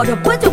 cuadro cuello